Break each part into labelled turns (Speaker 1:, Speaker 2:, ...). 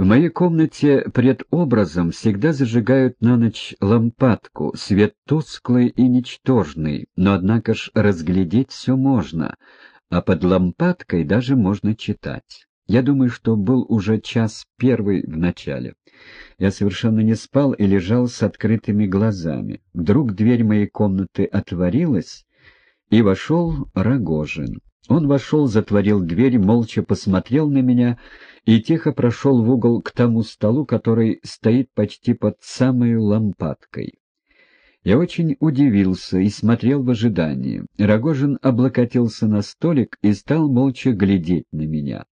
Speaker 1: В моей комнате пред образом всегда зажигают на ночь лампадку, свет тусклый и ничтожный, но однако ж разглядеть все можно, а под лампадкой даже можно читать. Я думаю, что был уже час первый в начале. Я совершенно не спал и лежал с открытыми глазами. Вдруг дверь моей комнаты отворилась, и вошел Рогожин. Он вошел, затворил дверь, молча посмотрел на меня и тихо прошел в угол к тому столу, который стоит почти под самой лампадкой. Я очень удивился и смотрел в ожидании. Рогожин облокотился на столик и стал молча глядеть на меня.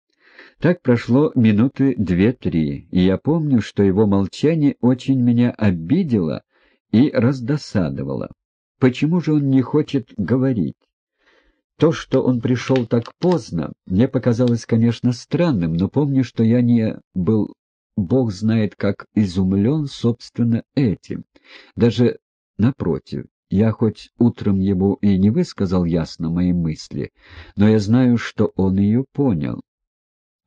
Speaker 1: Так прошло минуты две-три, и я помню, что его молчание очень меня обидело и раздосадовало. Почему же он не хочет говорить? То, что он пришел так поздно, мне показалось, конечно, странным, но помню, что я не был, бог знает, как изумлен, собственно, этим. Даже напротив, я хоть утром ему и не высказал ясно мои мысли, но я знаю, что он ее понял.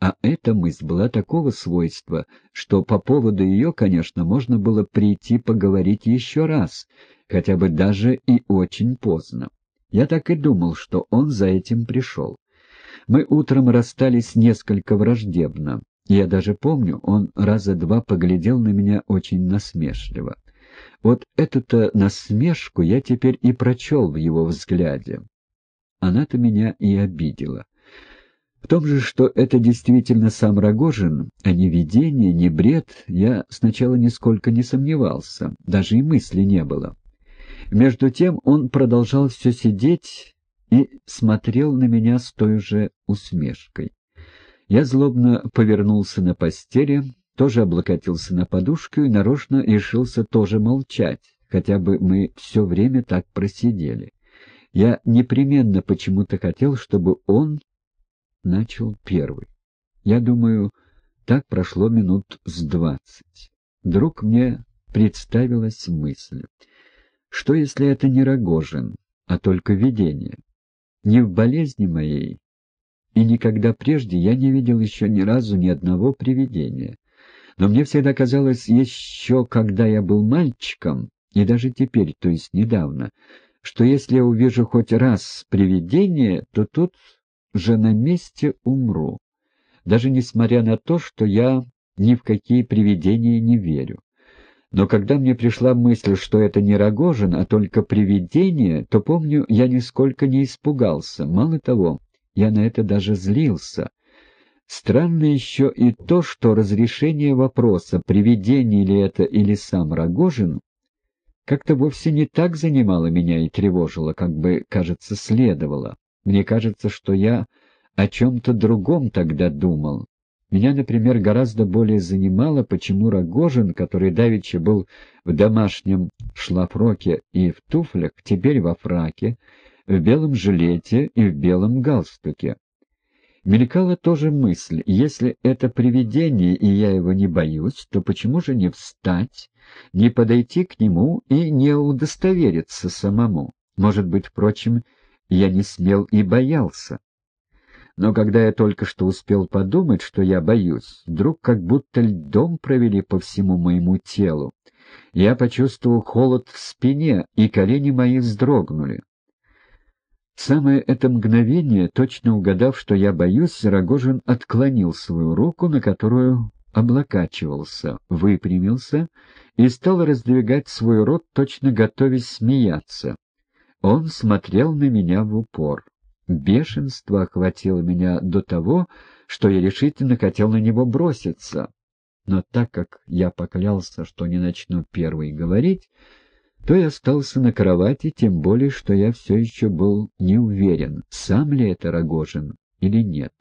Speaker 1: А эта мысль была такого свойства, что по поводу ее, конечно, можно было прийти поговорить еще раз, хотя бы даже и очень поздно. Я так и думал, что он за этим пришел. Мы утром расстались несколько враждебно. Я даже помню, он раза два поглядел на меня очень насмешливо. Вот эту-то насмешку я теперь и прочел в его взгляде. Она-то меня и обидела. В том же, что это действительно сам Рогожин, а не видение, не бред, я сначала нисколько не сомневался, даже и мысли не было. Между тем он продолжал все сидеть и смотрел на меня с той же усмешкой. Я злобно повернулся на постели, тоже облокотился на подушку и нарочно решился тоже молчать, хотя бы мы все время так просидели. Я непременно почему-то хотел, чтобы он начал первый. Я думаю, так прошло минут с двадцать. Вдруг мне представилась мысль. Что, если это не Рогожин, а только видение? Не в болезни моей, и никогда прежде я не видел еще ни разу ни одного привидения. Но мне всегда казалось, еще когда я был мальчиком, и даже теперь, то есть недавно, что если я увижу хоть раз привидение, то тут же на месте умру, даже несмотря на то, что я ни в какие привидения не верю. Но когда мне пришла мысль, что это не Рогожин, а только привидение, то, помню, я нисколько не испугался. Мало того, я на это даже злился. Странно еще и то, что разрешение вопроса, привидение ли это или сам Рогожин, как-то вовсе не так занимало меня и тревожило, как бы, кажется, следовало. Мне кажется, что я о чем-то другом тогда думал, меня, например, гораздо более занимало, почему Рогожин, который давеча был в домашнем шлафроке и в туфлях, теперь во фраке, в белом жилете и в белом галстуке. Мелькала тоже мысль, если это привидение, и я его не боюсь, то почему же не встать, не подойти к нему и не удостовериться самому? Может быть, впрочем, я не смел и боялся. Но когда я только что успел подумать, что я боюсь, вдруг как будто льдом провели по всему моему телу. Я почувствовал холод в спине, и колени мои вздрогнули. самое это мгновение, точно угадав, что я боюсь, Рогожин отклонил свою руку, на которую облокачивался, выпрямился и стал раздвигать свой рот, точно готовясь смеяться. Он смотрел на меня в упор. Бешенство охватило меня до того, что я решительно хотел на него броситься. Но так как я поклялся, что не начну первый говорить, то я остался на кровати, тем более, что я все еще был не уверен, сам ли это Рогожин или нет.